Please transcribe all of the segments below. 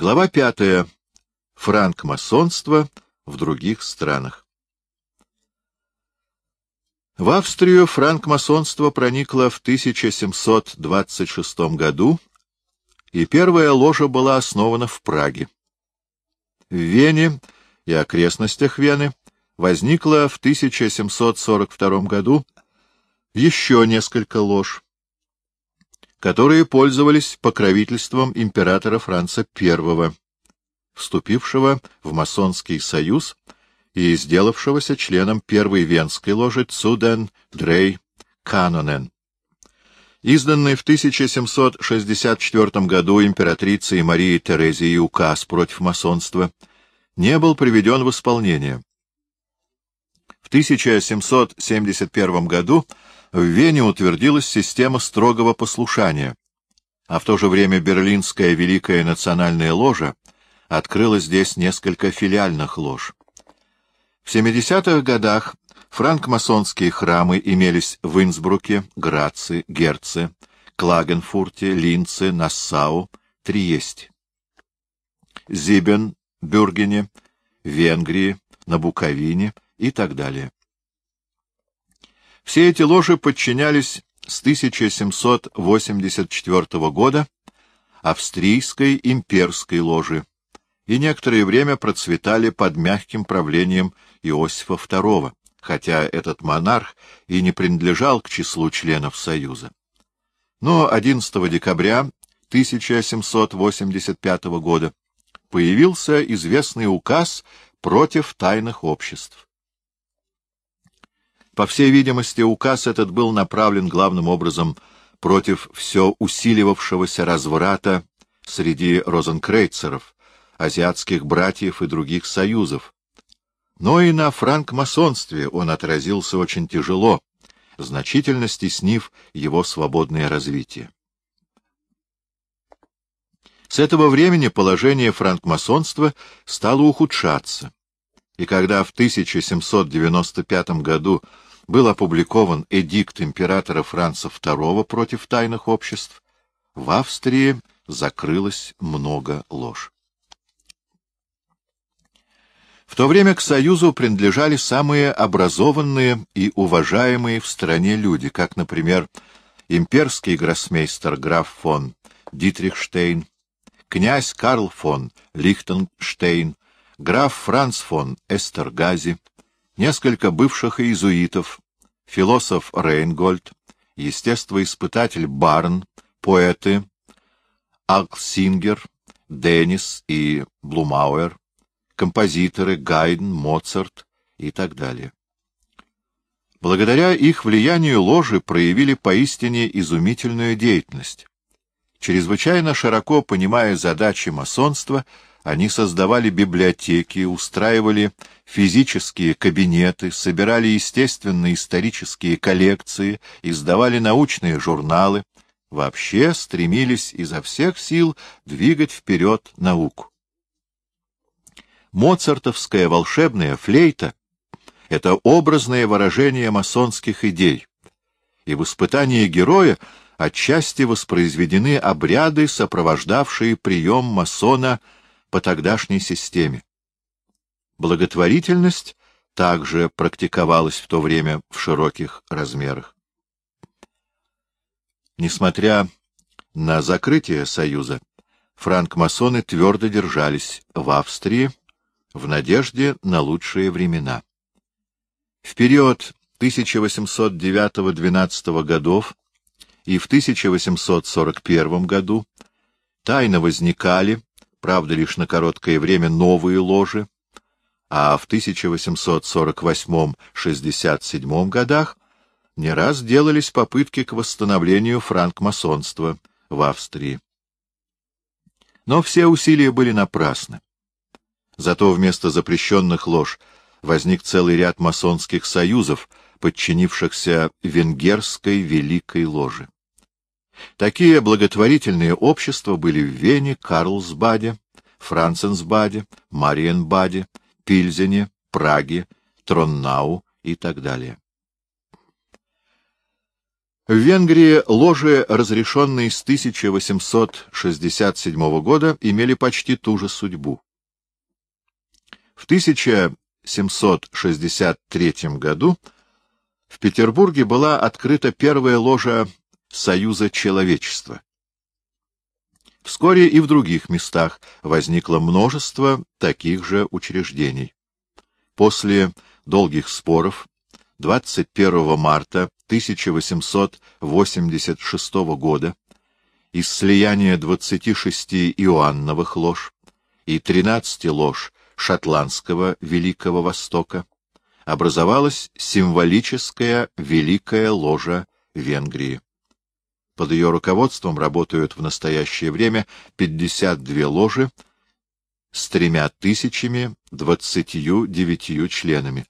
Глава пятая. Франкмасонство в других странах. В Австрию франкмасонство проникло в 1726 году, и первая ложа была основана в Праге. В Вене и окрестностях Вены возникло в 1742 году еще несколько лож, которые пользовались покровительством императора Франца I, вступившего в масонский союз и сделавшегося членом первой венской ложи Цуден Дрей Канонен. Изданный в 1764 году императрицей Марией Терезией указ против масонства не был приведен в исполнение. В 1771 году в Вене утвердилась система строгого послушания, а в то же время Берлинская Великая Национальная Ложа открыла здесь несколько филиальных лож. В 70-х годах франкмасонские храмы имелись в Инсбруке, Граце, Герце, Клагенфурте, Линце, Нассау, Триесте. Зибен, Бюргене, Венгрии, на Буковине и так далее. Все эти ложи подчинялись с 1784 года австрийской имперской ложи и некоторое время процветали под мягким правлением Иосифа II, хотя этот монарх и не принадлежал к числу членов Союза. Но 11 декабря 1785 года появился известный указ против тайных обществ. По всей видимости, указ этот был направлен главным образом против все усиливавшегося разврата среди розенкрейцеров, азиатских братьев и других союзов, но и на франкмасонстве он отразился очень тяжело, значительно стеснив его свободное развитие. С этого времени положение франкмасонства стало ухудшаться, и когда в 1795 году был опубликован эдикт императора Франца II против тайных обществ, в Австрии закрылось много ложь. В то время к Союзу принадлежали самые образованные и уважаемые в стране люди, как, например, имперский гроссмейстер граф фон Дитрихштейн, князь Карл фон Лихтенштейн, граф Франц фон Эстергази, несколько бывших иезуитов, философ Рейнгольд, естествоиспытатель Борн, поэты Альксингер, Деннис и Блумауэр, композиторы Гайден, Моцарт и так далее. Благодаря их влиянию ложи проявили поистине изумительную деятельность. Чрезвычайно широко понимая задачи масонства, они создавали библиотеки, устраивали физические кабинеты, собирали естественно-исторические коллекции, издавали научные журналы, вообще стремились изо всех сил двигать вперед науку. Моцартовская волшебная флейта — это образное выражение масонских идей, и в испытании героя отчасти воспроизведены обряды, сопровождавшие прием масона по тогдашней системе. Благотворительность также практиковалась в то время в широких размерах. Несмотря на закрытие Союза, франкмасоны твердо держались в Австрии, в надежде на лучшие времена. В период 1809-12 годов и в 1841 году тайно возникали, правда лишь на короткое время, новые ложи, а в 1848-67 годах не раз делались попытки к восстановлению франкмасонства в Австрии. Но все усилия были напрасны. Зато вместо запрещенных лож возник целый ряд масонских союзов, подчинившихся венгерской великой ложе. Такие благотворительные общества были в Вене, Карлсбаде, Франценсбаде, Мариенбаде, Пильзене, Праге, Троннау и так далее. В Венгрии ложи, разрешенные с 1867 года, имели почти ту же судьбу. В 1763 году в Петербурге была открыта первая ложа Союза человечества. Вскоре и в других местах возникло множество таких же учреждений. После долгих споров 21 марта 1886 года из слияния 26 Иоанновых лож и 13 лож Шотландского Великого Востока образовалась символическая Великая Ложа Венгрии. Под ее руководством работают в настоящее время 52 ложи с тремя тысячами двадцатью девятью членами.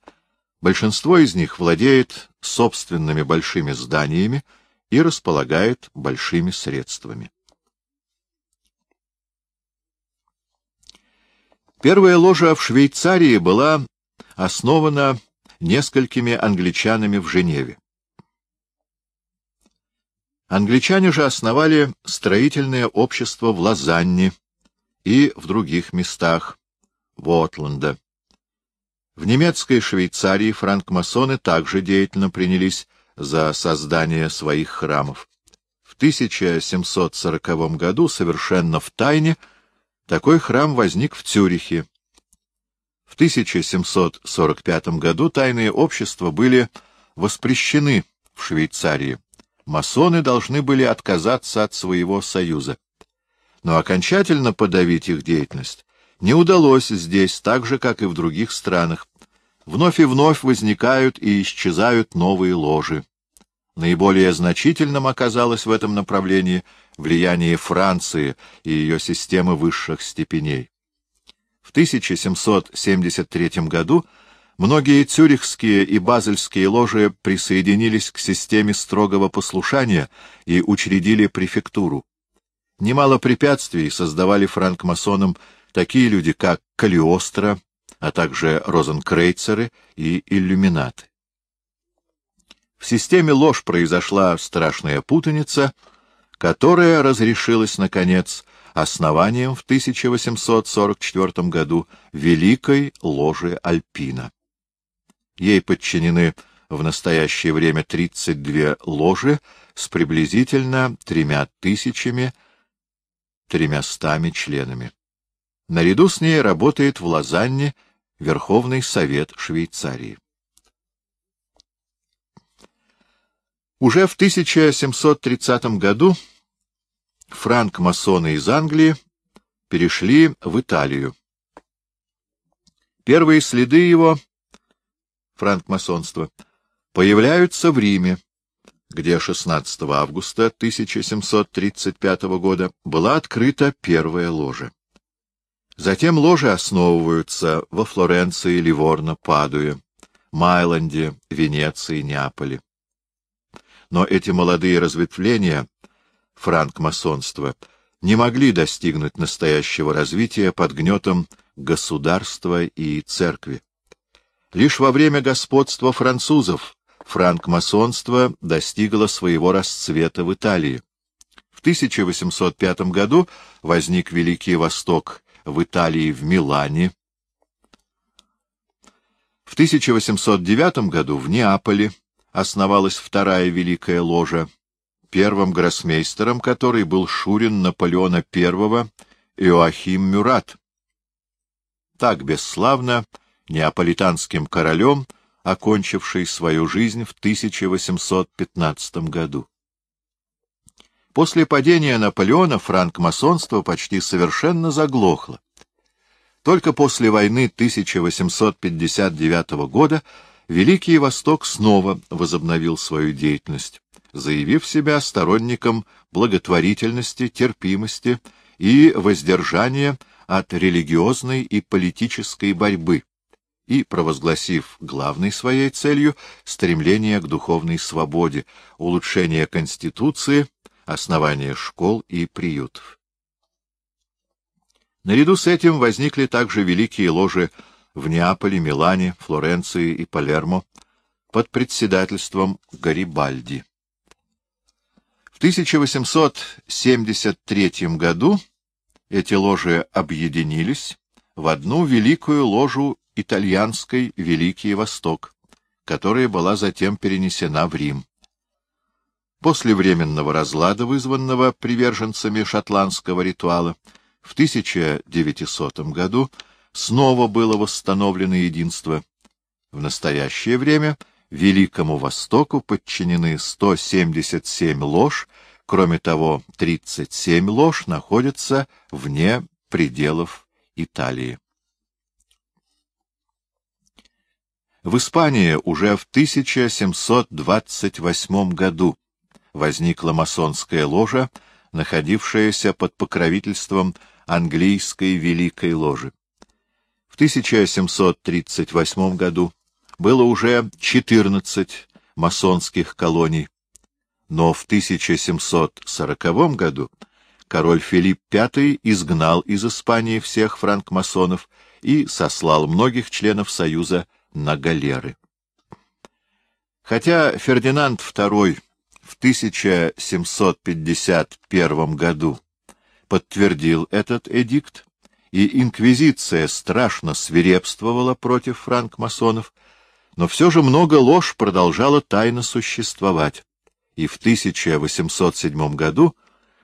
Большинство из них владеет собственными большими зданиями и располагает большими средствами. Первая ложа в Швейцарии была основана несколькими англичанами в Женеве. Англичане же основали строительное общество в Лозанне и в других местах Вотланда. В немецкой Швейцарии франкмасоны также деятельно принялись за создание своих храмов. В 1740 году совершенно в тайне такой храм возник в Цюрихе. В 1745 году тайные общества были воспрещены в Швейцарии масоны должны были отказаться от своего союза. Но окончательно подавить их деятельность не удалось здесь, так же, как и в других странах. Вновь и вновь возникают и исчезают новые ложи. Наиболее значительным оказалось в этом направлении влияние Франции и ее системы высших степеней. В 1773 году Многие цюрихские и базельские ложи присоединились к системе строгого послушания и учредили префектуру. Немало препятствий создавали франкмасонам такие люди, как Калиостро, а также розенкрейцеры и иллюминаты. В системе ложь произошла страшная путаница, которая разрешилась, наконец, основанием в 1844 году Великой ложи Альпина. Ей подчинены в настоящее время 32 ложи с приблизительно тремя тысячами тремястами членами. Наряду с ней работает в Лозанне Верховный Совет Швейцарии. Уже в 1730 году франк-масоны из Англии перешли в Италию. Первые следы его франкмасонства, появляются в Риме, где 16 августа 1735 года была открыта первая ложа. Затем ложи основываются во Флоренции, Ливорно, Падуе, Майланде, Венеции, Неаполе. Но эти молодые разветвления франкмасонства не могли достигнуть настоящего развития под гнетом государства и церкви. Лишь во время господства французов франкмасонство достигло своего расцвета в Италии. В 1805 году возник Великий Восток в Италии в Милане. В 1809 году в Неаполе основалась вторая Великая Ложа, первым гроссмейстером которой был Шурин Наполеона I Иоахим Мюрат. Так бесславно неаполитанским королем, окончивший свою жизнь в 1815 году. После падения Наполеона франкмасонство почти совершенно заглохло. Только после войны 1859 года Великий Восток снова возобновил свою деятельность, заявив себя сторонником благотворительности, терпимости и воздержания от религиозной и политической борьбы, и провозгласив главной своей целью стремление к духовной свободе, улучшение Конституции, основание школ и приютов. Наряду с этим возникли также великие ложи в Неаполе, Милане, Флоренции и Палермо под председательством Гарибальди. В 1873 году эти ложи объединились в одну великую ложу итальянской «Великий Восток», которая была затем перенесена в Рим. После временного разлада, вызванного приверженцами шотландского ритуала, в 1900 году снова было восстановлено единство. В настоящее время Великому Востоку подчинены 177 лож, кроме того, 37 лож находятся вне пределов Италии. В Испании уже в 1728 году возникла масонская ложа, находившаяся под покровительством английской Великой Ложи. В 1738 году было уже 14 масонских колоний, но в 1740 году король Филипп V изгнал из Испании всех франкмасонов и сослал многих членов Союза на галеры. Хотя Фердинанд II в 1751 году подтвердил этот эдикт, и инквизиция страшно свирепствовала против франкмасонов, но все же много ложь продолжала тайно существовать, и в 1807 году,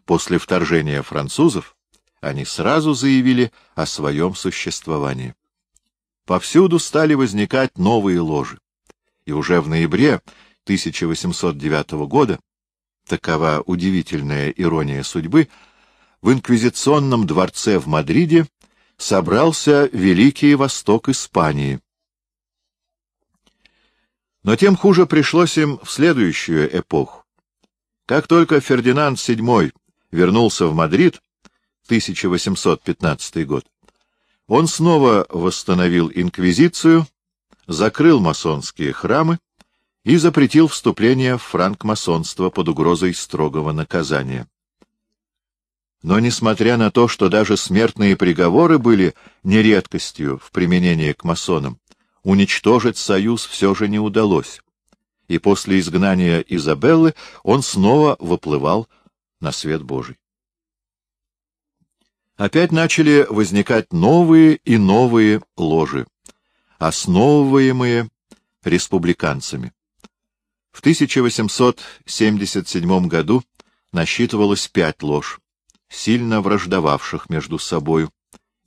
после вторжения французов, они сразу заявили о своем существовании. Повсюду стали возникать новые ложи, и уже в ноябре 1809 года, такова удивительная ирония судьбы, в инквизиционном дворце в Мадриде собрался Великий Восток Испании. Но тем хуже пришлось им в следующую эпоху. Как только Фердинанд VII вернулся в Мадрид, 1815 год, он снова восстановил инквизицию, закрыл масонские храмы и запретил вступление в франкмасонство под угрозой строгого наказания. Но несмотря на то, что даже смертные приговоры были нередкостью в применении к масонам, уничтожить союз все же не удалось, и после изгнания Изабеллы он снова выплывал на свет Божий. Опять начали возникать новые и новые ложи, основываемые республиканцами. В 1877 году насчитывалось пять лож, сильно враждовавших между собою,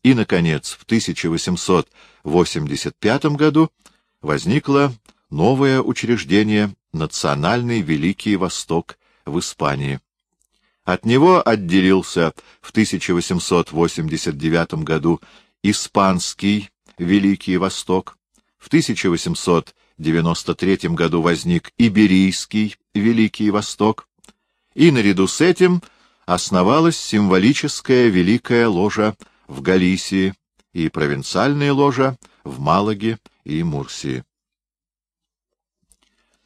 и, наконец, в 1885 году возникло новое учреждение Национальный Великий Восток в Испании. От него отделился в 1889 году Испанский Великий Восток, в 1890 93 году возник Иберийский Великий Восток, и наряду с этим основалась символическая Великая Ложа в Галисии и провинциальная ложа в Малаге и Мурсии.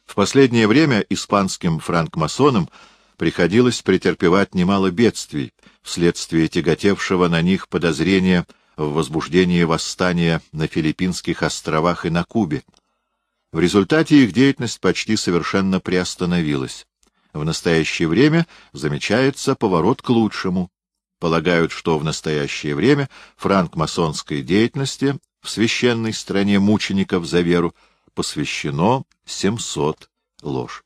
В последнее время испанским франкмасонам приходилось претерпевать немало бедствий вследствие тяготевшего на них подозрения в возбуждении восстания на Филиппинских островах и на Кубе. В результате их деятельность почти совершенно приостановилась. В настоящее время замечается поворот к лучшему. Полагают, что в настоящее время франкмасонской деятельности в священной стране мучеников за веру посвящено 700 лож.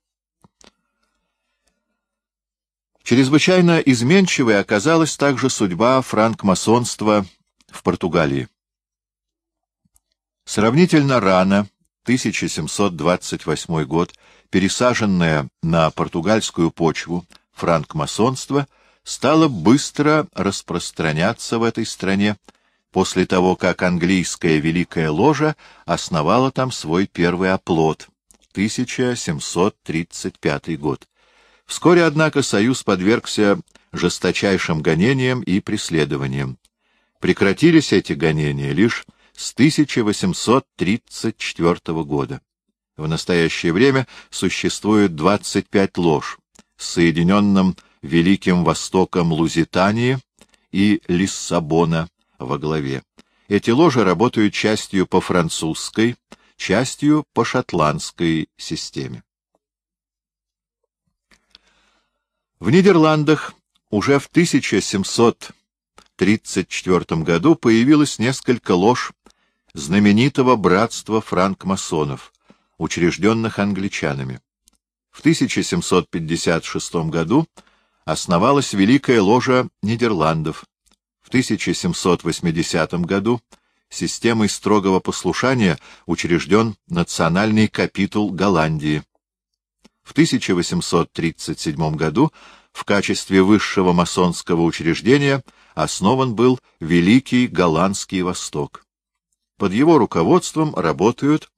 Чрезвычайно изменчивой оказалась также судьба франкмасонства в Португалии. Сравнительно рано 1728 год, пересаженное на португальскую почву франкмасонство стало быстро распространяться в этой стране после того, как английская Великая Ложа основала там свой первый оплот, 1735 год. Вскоре, однако, союз подвергся жесточайшим гонениям и преследованиям. Прекратились эти гонения лишь с 1834 года. В настоящее время существует 25 лож с Соединенным Великим Востоком Лузитании и Лиссабона во главе. Эти ложи работают частью по французской, частью по шотландской системе. В Нидерландах уже в 1734 году появилось несколько лож знаменитого братства франкмасонов, учрежденных англичанами. В 1756 году основалась Великая ложа Нидерландов. В 1780 году системой строгого послушания учрежден Национальный капитул Голландии. В 1837 году в качестве высшего масонского учреждения основан был Великий Голландский Восток. Под его руководством работают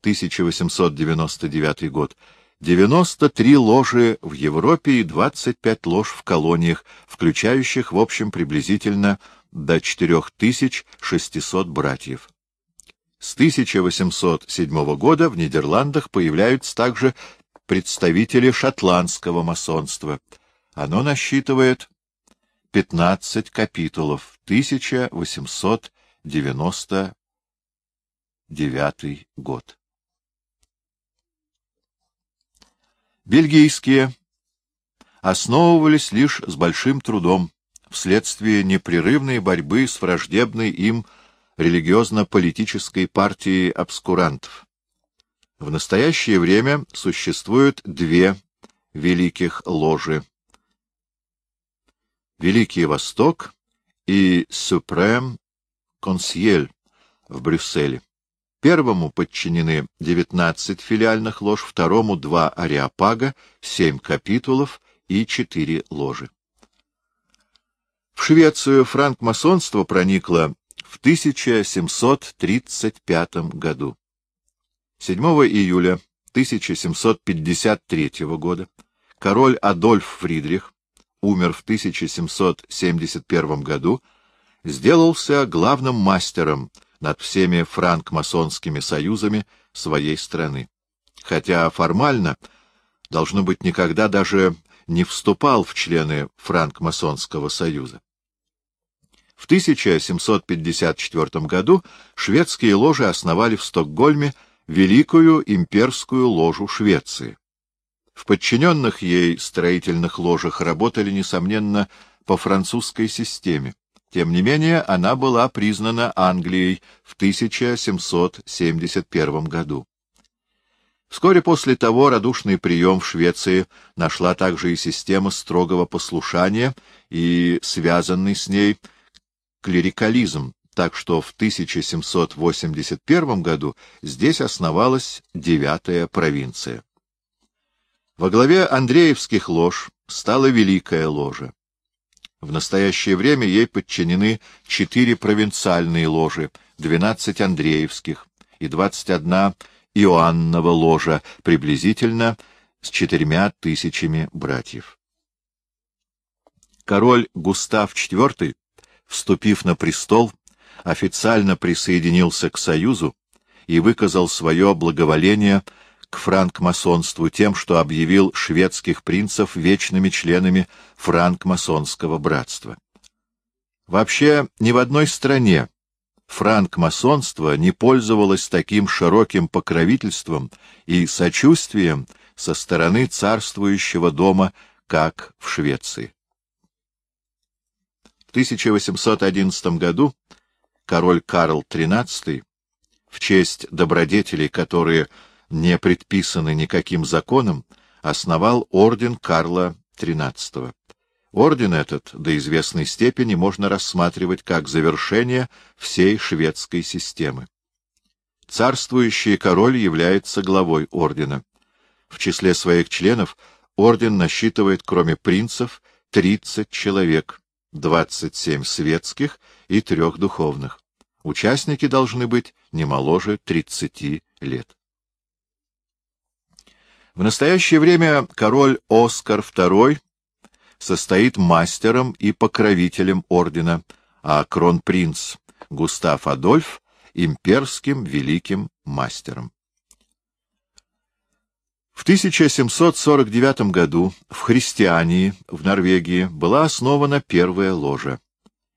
1899 год 93 ложи в Европе и 25 лож в колониях, включающих в общем приблизительно до 4600 братьев. С 1807 года в Нидерландах появляются также представители шотландского масонства. Оно насчитывает 15 капитулов, 1899 год. Бельгийские основывались лишь с большим трудом вследствие непрерывной борьбы с враждебной им религиозно-политической партией обскурантов. В настоящее время существуют две великих ложи. Великий Восток и Супрем Консьель в Брюсселе. Первому подчинены 19 филиальных лож, второму — два ареопага, семь капитулов и четыре ложи. В Швецию франкмасонство проникло в 1735 году. 7 июля 1753 года король Адольф Фридрих умер в 1771 году, сделался главным мастером над всеми франкмасонскими союзами своей страны. Хотя формально, должно быть, никогда даже не вступал в члены франкмасонского союза. В 1754 году шведские ложи основали в Стокгольме Великую имперскую ложу Швеции. В подчиненных ей строительных ложах работали, несомненно, по французской системе. Тем не менее, она была признана Англией в 1771 году. Вскоре после того радушный прием в Швеции нашла также и система строгого послушания и связанный с ней клерикализм, так что в 1781 году здесь основалась девятая провинция. Во главе Андреевских лож стала Великая ложа. В настоящее время ей подчинены четыре провинциальные ложи, двенадцать Андреевских и двадцать одна Иоаннова ложа, приблизительно с четырьмя тысячами братьев. Король Густав IV, вступив на престол, официально присоединился к Союзу и выказал свое благоволение к франкмасонству тем, что объявил шведских принцев вечными членами франкмасонского братства. Вообще, ни в одной стране франкмасонство не пользовалось таким широким покровительством и сочувствием со стороны царствующего дома, как в Швеции. В 1811 году король Карл XIII в честь добродетелей, которые не предписаны никаким законом, основал орден Карла XIII. Орден этот до известной степени можно рассматривать как завершение всей шведской системы. Царствующий король является главой ордена. В числе своих членов орден насчитывает, кроме принцев, 30 человек, 27 светских и трех духовных. Участники должны быть не моложе 30 лет. В настоящее время король Оскар II состоит мастером и покровителем ордена, а кронпринц Густав Адольф — имперским великим мастером. В 1749 году в Христиании, в Норвегии, была основана первая ложа.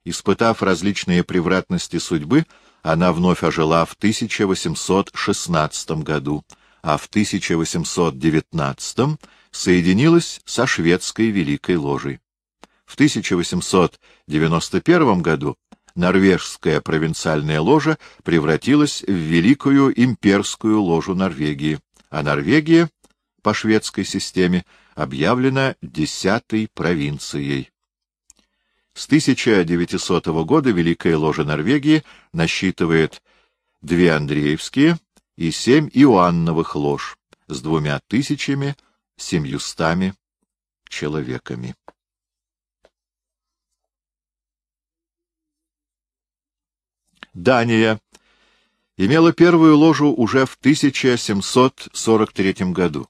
Испытав различные превратности судьбы, она вновь ожила в 1816 году — а в 1819 соединилась со шведской Великой Ложей. В 1891 году норвежская провинциальная ложа превратилась в Великую имперскую ложу Норвегии, а Норвегия по шведской системе объявлена десятой провинцией. С 1900 года Великая ложа Норвегии насчитывает две Андреевские и семь Иоанновых лож с двумя тысячами семьюстами человеками. Дания имела первую ложу уже в 1743 году.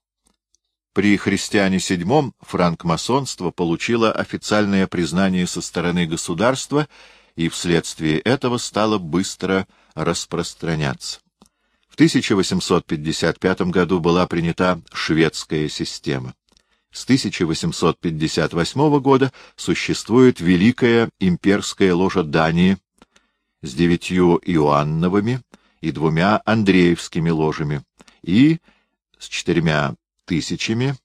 При христиане VII франкмасонство получило официальное признание со стороны государства и вследствие этого стало быстро распространяться. В 1855 году была принята шведская система. С 1858 года существует Великая имперская ложа Дании, с девятью Иоанновыми и двумя Андреевскими ложами и с четырьмя тысячами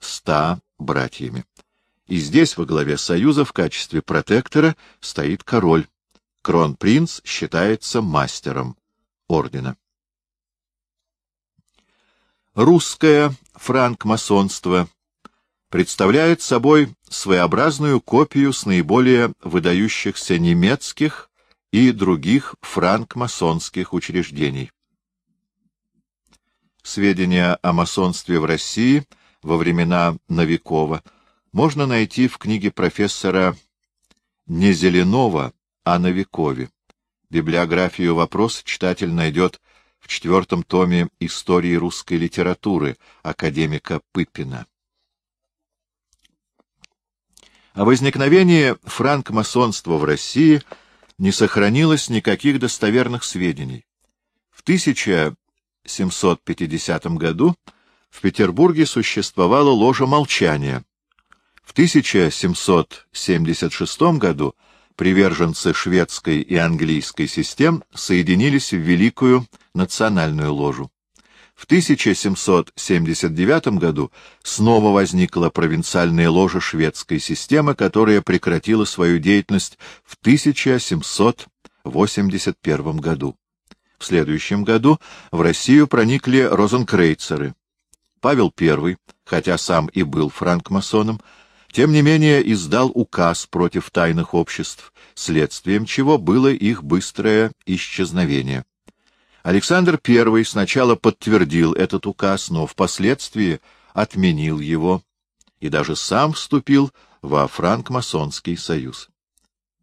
ста братьями. И здесь во главе союза в качестве протектора стоит король. Кронпринц считается мастером ордена. Русское франкмасонство представляет собой своеобразную копию с наиболее выдающихся немецких и других франкмасонских учреждений. Сведения о масонстве в России во времена Новикова можно найти в книге профессора не Зеленова, а Новикове. Библиографию вопроса читатель найдет в четвертом томе истории русской литературы академика Пыпина. О возникновении франкмасонства в России – не сохранилось никаких достоверных сведений. В 1750 году в Петербурге существовала ложа молчания. В 1776 году приверженцы шведской и английской систем соединились в Великую национальную ложу. В 1779 году снова возникла провинциальная ложа шведской системы, которая прекратила свою деятельность в 1781 году. В следующем году в Россию проникли розенкрейцеры. Павел I, хотя сам и был франкмасоном, тем не менее издал указ против тайных обществ, следствием чего было их быстрое исчезновение. Александр I сначала подтвердил этот указ, но впоследствии отменил его и даже сам вступил во франкмасонский союз.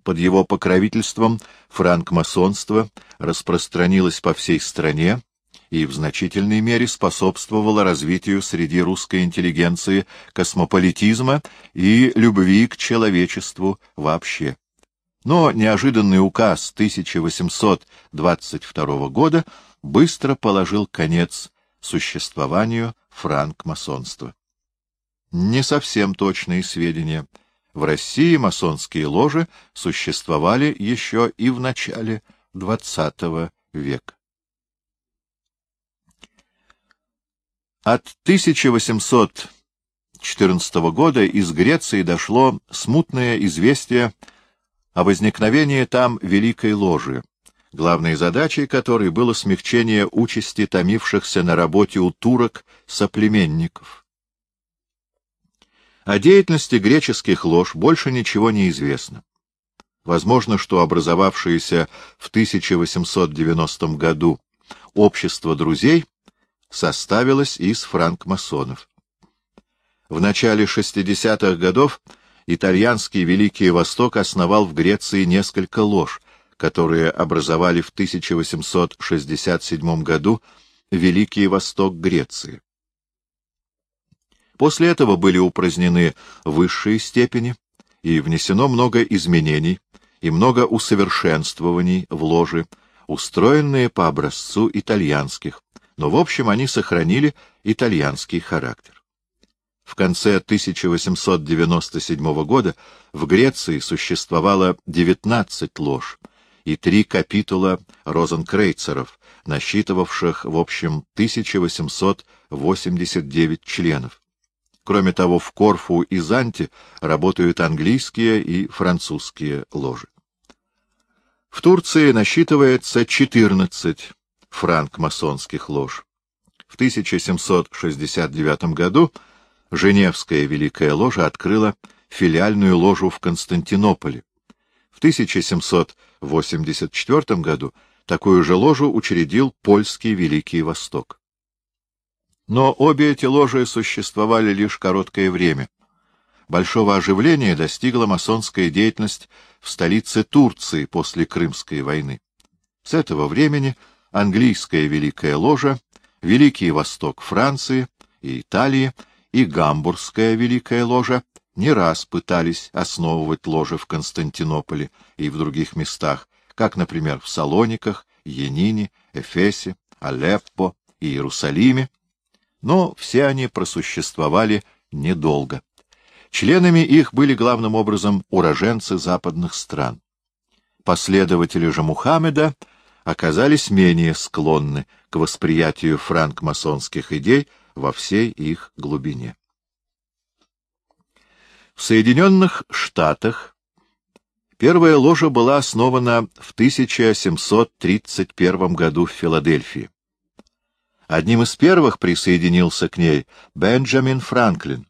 Под его покровительством франкмасонство распространилось по всей стране и в значительной мере способствовало развитию среди русской интеллигенции космополитизма и любви к человечеству вообще. Но неожиданный указ 1822 года быстро положил конец существованию франкмасонства. Не совсем точные сведения. В России масонские ложи существовали еще и в начале XX века. От 1814 года из Греции дошло смутное известие о возникновении там Великой Ложи, главной задачей которой было смягчение участи томившихся на работе у турок соплеменников. О деятельности греческих лож больше ничего не известно. Возможно, что образовавшееся в 1890 году общество друзей составилось из франкмасонов. В начале 60-х годов итальянский Великий Восток основал в Греции несколько лож, которые образовали в 1867 году Великий Восток Греции. После этого были упразднены высшие степени и внесено много изменений и много усовершенствований в ложи, устроенные по образцу итальянских, но в общем они сохранили итальянский характер. В конце 1897 года в Греции существовало 19 лож, и три капитула розенкрейцеров, насчитывавших в общем 1889 членов. Кроме того, в Корфу и Занте работают английские и французские ложи. В Турции насчитывается 14 франк-масонских лож. В 1769 году Женевская Великая Ложа открыла филиальную ложу в Константинополе. В 1784 году такую же ложу учредил Польский Великий Восток. Но обе эти ложи существовали лишь короткое время. Большого оживления достигла масонская деятельность в столице Турции после Крымской войны. С этого времени английская Великая Ложа, Великий Восток Франции и Италии и Гамбургская Великая Ложа не раз пытались основывать ложи в Константинополе и в других местах, как, например, в Салониках, Янине, Эфесе, Алеппо и Иерусалиме, но все они просуществовали недолго. Членами их были главным образом уроженцы западных стран. Последователи же Мухаммеда оказались менее склонны к восприятию франкмасонских идей во всей их глубине. В Соединенных Штатах первая ложа была основана в 1731 году в Филадельфии. Одним из первых присоединился к ней Бенджамин Франклин,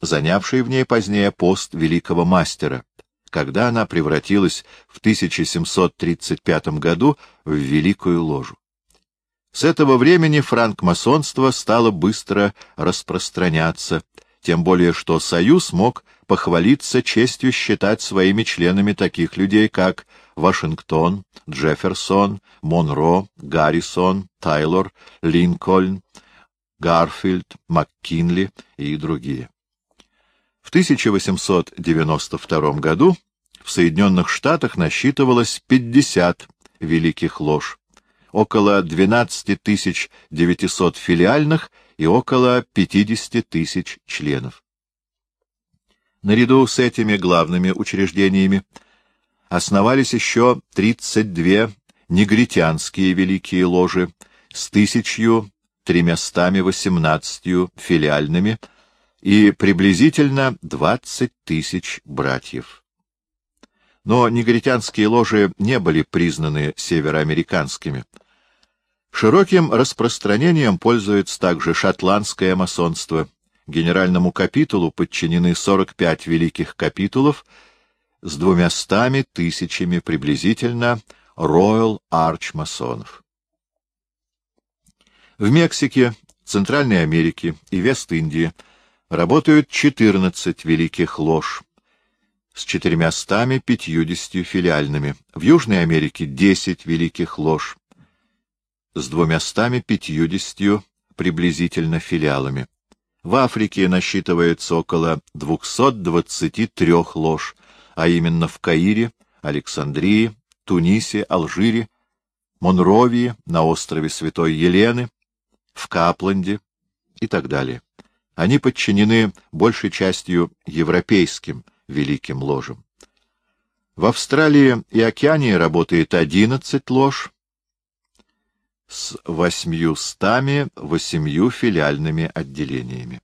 занявший в ней позднее пост великого мастера, когда она превратилась в 1735 году в Великую Ложу. С этого времени франкмасонство стало быстро распространяться, тем более что Союз мог похвалиться честью считать своими членами таких людей, как Вашингтон, Джефферсон, Монро, Гаррисон, Тайлор, Линкольн, Гарфилд, МакКинли и другие. В 1892 году в Соединенных Штатах насчитывалось 50 великих лож, около 12 900 филиальных и около 50 тысяч членов. Наряду с этими главными учреждениями основались еще 32 негритянские великие ложи с 1318 филиальными и приблизительно 20 тысяч братьев. Но негритянские ложи не были признаны североамериканскими. Широким распространением пользуется также шотландское масонство. Генеральному капитулу подчинены 45 великих капитулов с двумястами тысячами приблизительно Royal Arch масонов. В Мексике, Центральной Америке и Вест-Индии – работают 14 великих лож с 450 филиальными, в Южной Америке 10 великих лож с 250 приблизительно филиалами. В Африке насчитывается около 223 лож, а именно в Каире, Александрии, Тунисе, Алжире, Монровии, на острове Святой Елены, в Капленде и так далее. Они подчинены большей частью европейским великим ложам. В Австралии и Океании работает 11 лож с восьмью восемью филиальными отделениями.